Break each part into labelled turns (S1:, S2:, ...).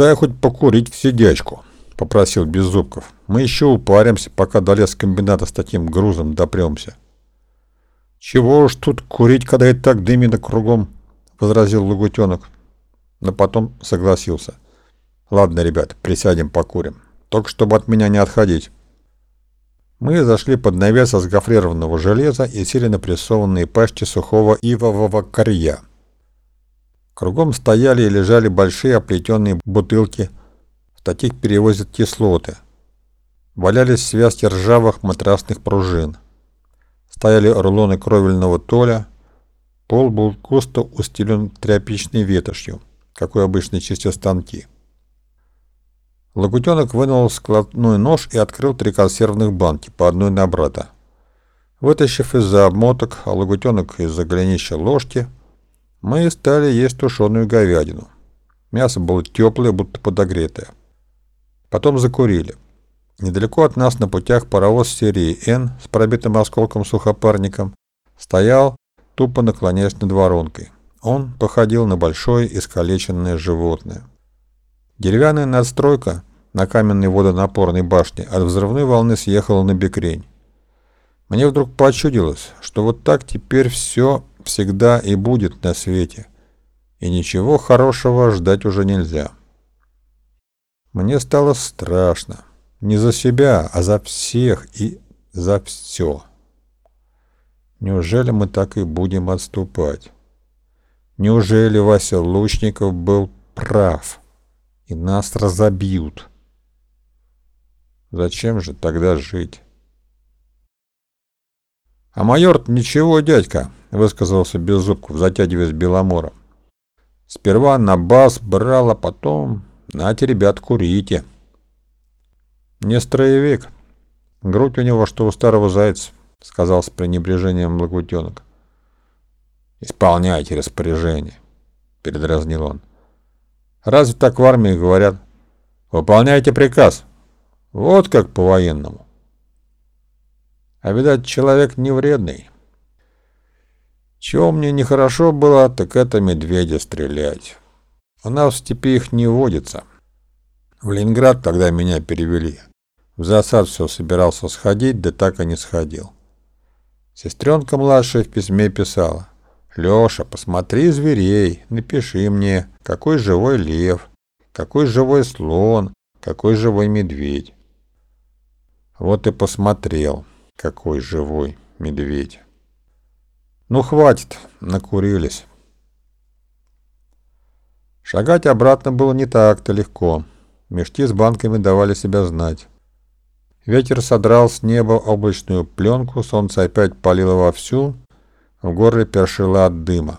S1: «Дай хоть покурить в сидячку», — попросил Беззубков. «Мы еще упаримся, пока до лескомбината с таким грузом допремся». «Чего уж тут курить, когда и так дымина кругом?» — возразил Лагутенок. Но потом согласился. «Ладно, ребят, присядем, покурим. Только чтобы от меня не отходить». Мы зашли под навес из гофрированного железа и сели на прессованные пащи сухого ивового корья. Кругом стояли и лежали большие оплетенные бутылки. В таких перевозят кислоты. Валялись связки ржавых матрасных пружин. Стояли рулоны кровельного толя. Пол был густо устелен тряпичной ветошью, какой обычно чистят станки. Лагутенок вынул складной нож и открыл три консервных банки, по одной на брата. Вытащив из-за обмоток, а лагутенок из-за голенища ложки, мы стали есть тушеную говядину. Мясо было теплое, будто подогретое. Потом закурили. Недалеко от нас на путях паровоз серии «Н» с пробитым осколком сухопарником стоял, тупо наклоняясь над воронкой. Он походил на большое искалеченное животное. Деревянная надстройка на каменной водонапорной башне от взрывной волны съехала на бекрень. Мне вдруг почудилось, что вот так теперь все всегда и будет на свете, и ничего хорошего ждать уже нельзя. Мне стало страшно. Не за себя, а за всех и за все. Неужели мы так и будем отступать? Неужели Вася Лучников был прав? и нас разобьют. Зачем же тогда жить? А майор ничего, дядька, высказался Беззубков, затягиваясь Беломором. Сперва на бас брал, потом... Нате, ребят, курите. Не строевик. Грудь у него, что у старого зайца, сказал с пренебрежением Лагутенок. Исполняйте распоряжение, передразнил он. Разве так в армии говорят? Выполняйте приказ. Вот как по-военному. А видать, человек не вредный. Чего мне нехорошо было, так это медведя стрелять. У нас в степи их не водится. В Ленинград тогда меня перевели. В засад все собирался сходить, да так и не сходил. Сестренка младшая в письме писала. Леша, посмотри зверей, напиши мне, какой живой лев, какой живой слон, какой живой медведь. Вот и посмотрел, какой живой медведь. Ну хватит, накурились. Шагать обратно было не так-то легко. Мешки с банками давали себя знать. Ветер содрал с неба облачную пленку, солнце опять палило вовсю, в горле першило от дыма.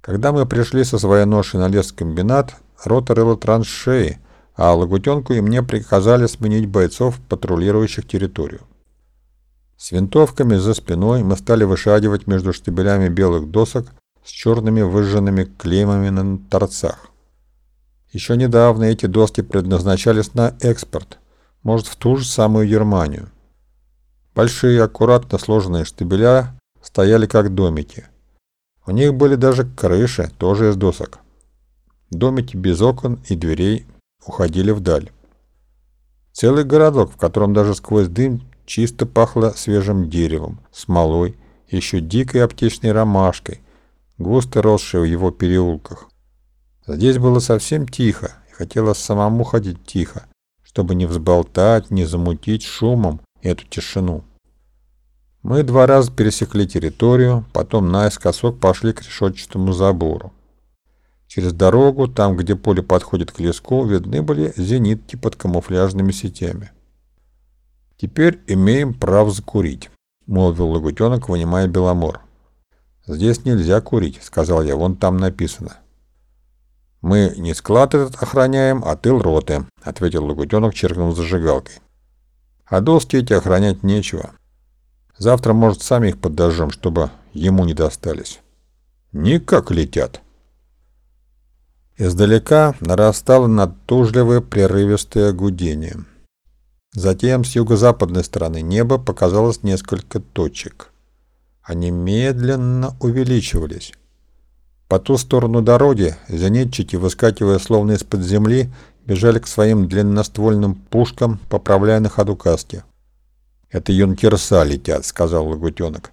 S1: Когда мы пришли со своей ношей на лескомбинат, рота рыла траншеи, а Лагутенку и мне приказали сменить бойцов, патрулирующих территорию. С винтовками за спиной мы стали вышагивать между штабелями белых досок с черными выжженными клеймами на торцах. Еще недавно эти доски предназначались на экспорт, может, в ту же самую Германию. Большие, аккуратно сложенные штабеля стояли как домики. У них были даже крыши, тоже из досок. Домики без окон и дверей уходили вдаль. Целый городок, в котором даже сквозь дым чисто пахло свежим деревом, смолой, еще дикой аптечной ромашкой, густо росшей в его переулках. Здесь было совсем тихо, и хотелось самому ходить тихо, чтобы не взболтать, не замутить шумом эту тишину. Мы два раза пересекли территорию, потом наискосок пошли к решетчатому забору. Через дорогу, там, где поле подходит к леску, видны были зенитки под камуфляжными сетями. «Теперь имеем право закурить», — молвил Лагутенок, вынимая Беломор. «Здесь нельзя курить», — сказал я, — «вон там написано». «Мы не склад этот охраняем, а тыл роты», — ответил Лагутенок, черкнув зажигалкой. «А доски эти охранять нечего. Завтра, может, сами их подожжем, чтобы ему не достались. Никак летят. Издалека нарастало натужливое прерывистое гудение. Затем с юго-западной стороны неба показалось несколько точек. Они медленно увеличивались. По ту сторону дороги зенитчики, выскакивая словно из-под земли, бежали к своим длинноствольным пушкам, поправляя на ходу каски. «Это юнкерса летят», — сказал Лагутенок.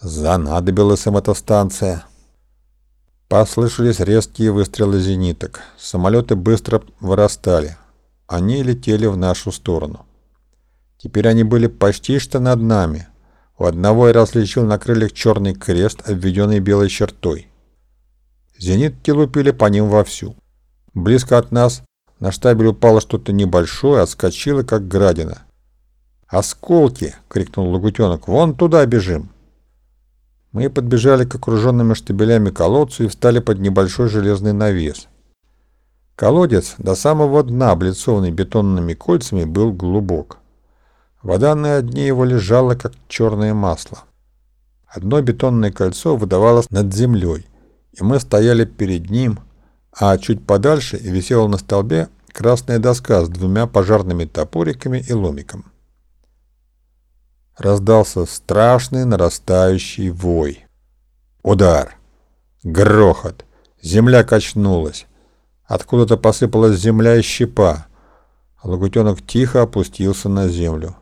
S1: «Занадобилась им эта станция». Послышались резкие выстрелы зениток. Самолеты быстро вырастали. Они летели в нашу сторону. Теперь они были почти что над нами. У одного я различил на крыльях черный крест, обведенный белой чертой. Зенитки лупили по ним вовсю. Близко от нас на штабель упало что-то небольшое, отскочило, как градина. «Осколки!» — крикнул Лагутенок. «Вон туда бежим!» Мы подбежали к окруженными штабелями колодцу и встали под небольшой железный навес. Колодец до самого дна, облицованный бетонными кольцами, был глубок. Вода на дне его лежала, как черное масло. Одно бетонное кольцо выдавалось над землей, и мы стояли перед ним, а чуть подальше висела на столбе красная доска с двумя пожарными топориками и ломиком раздался страшный нарастающий вой. Удар. Грохот. Земля качнулась. Откуда-то посыпалась земля и щепа. Лагутенок тихо опустился на землю.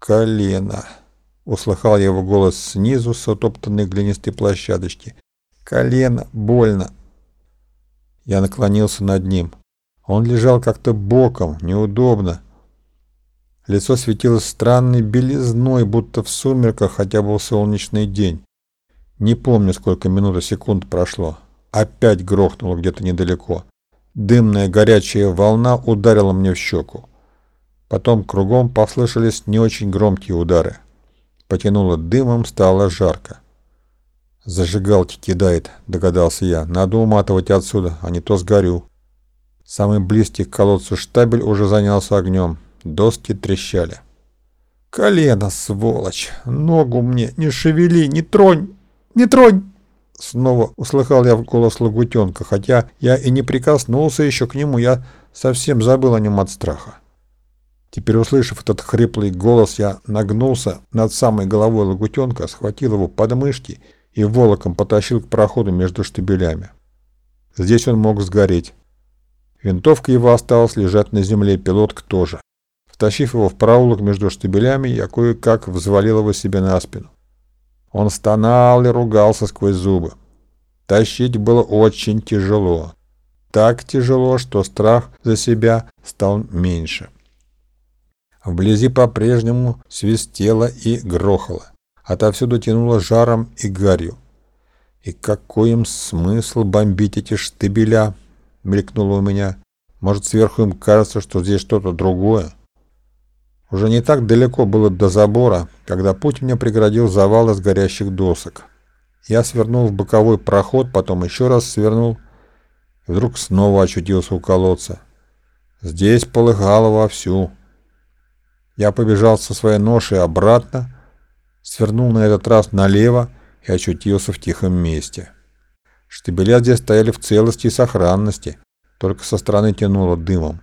S1: «Колено!» — услыхал я его голос снизу с утоптанной глинистой площадочки. «Колено! Больно!» Я наклонился над ним. Он лежал как-то боком, неудобно. Лицо светилось странной белизной, будто в сумерках, хотя был солнечный день. Не помню, сколько минут и секунд прошло. Опять грохнуло где-то недалеко. Дымная горячая волна ударила мне в щеку. Потом кругом послышались не очень громкие удары. Потянуло дымом, стало жарко. «Зажигалки кидает», — догадался я. «Надо уматывать отсюда, а не то сгорю». Самый близкий к колодцу штабель уже занялся огнем. Доски трещали. «Колено, сволочь! Ногу мне не шевели, не тронь! Не тронь!» Снова услыхал я в голос Лагутенка, хотя я и не прикоснулся еще к нему, я совсем забыл о нем от страха. Теперь, услышав этот хриплый голос, я нагнулся над самой головой Лагутенка, схватил его под мышки и волоком потащил к проходу между штабелями. Здесь он мог сгореть. Винтовка его осталась лежать на земле, пилотка тоже. Втащив его в проулок между штабелями, я кое-как взвалил его себе на спину. Он стонал и ругался сквозь зубы. Тащить было очень тяжело. Так тяжело, что страх за себя стал меньше. Вблизи по-прежнему свистело и грохало. Отовсюду тянуло жаром и гарью. «И какой им смысл бомбить эти штабеля?» — мелькнуло у меня. «Может, сверху им кажется, что здесь что-то другое?» Уже не так далеко было до забора, когда путь мне преградил завал из горящих досок. Я свернул в боковой проход, потом еще раз свернул, и вдруг снова очутился у колодца. Здесь полыхало вовсю. Я побежал со своей ношей обратно, свернул на этот раз налево и очутился в тихом месте. Штабеля здесь стояли в целости и сохранности, только со стороны тянуло дымом.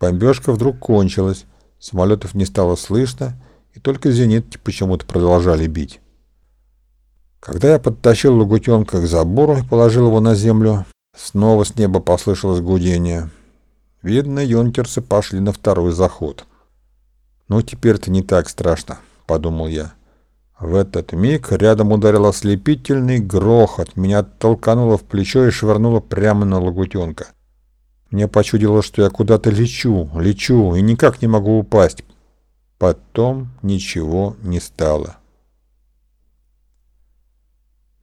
S1: Бомбежка вдруг кончилась, Самолетов не стало слышно, и только зенитки почему-то продолжали бить. Когда я подтащил Лагутенка к забору и положил его на землю, снова с неба послышалось гудение. Видно, юнкерсы пошли на второй заход. «Ну, теперь-то не так страшно», — подумал я. В этот миг рядом ударил ослепительный грохот, меня толкануло в плечо и швырнуло прямо на Лагутенка. Мне почудилось, что я куда-то лечу, лечу и никак не могу упасть. Потом ничего не стало.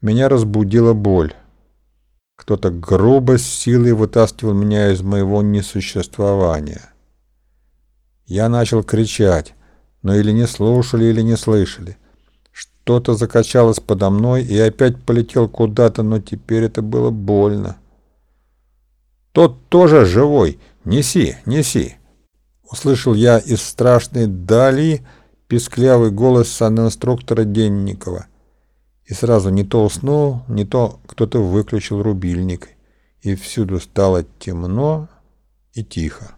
S1: Меня разбудила боль. Кто-то грубо с силой вытаскивал меня из моего несуществования. Я начал кричать, но или не слушали, или не слышали. Что-то закачалось подо мной и опять полетел куда-то, но теперь это было больно. Тот тоже живой. Неси, неси. Услышал я из страшной дали писклявый голос санинструктора Денникова. И сразу не то уснул, не то кто-то выключил рубильник. И всюду стало темно и тихо.